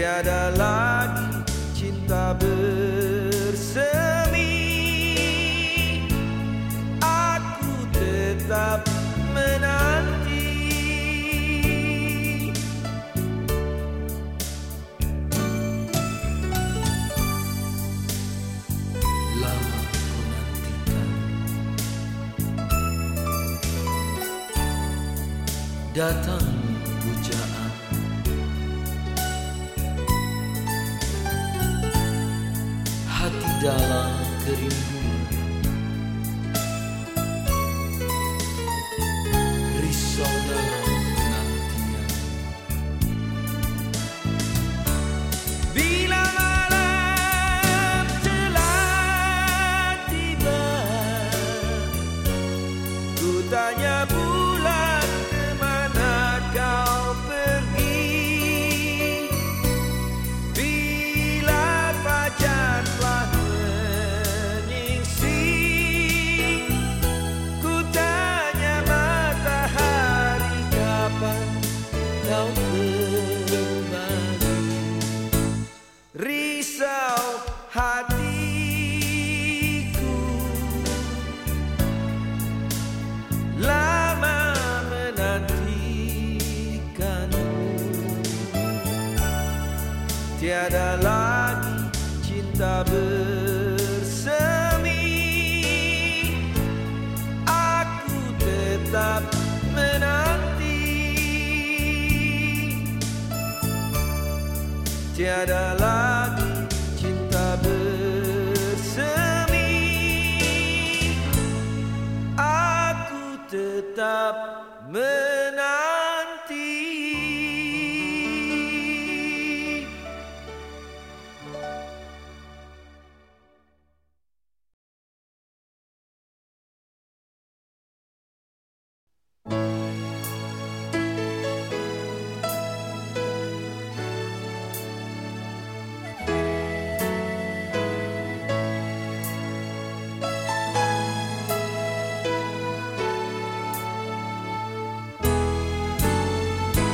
Tiada lagi cinta bersemi. Aku tetap menanti. Lama ku nantikan. Datang dalam kerinduan Tiada lagi cinta bersemi. Aku tetap menanti. Tiada lagi cinta bersemi. Aku tetap menanti.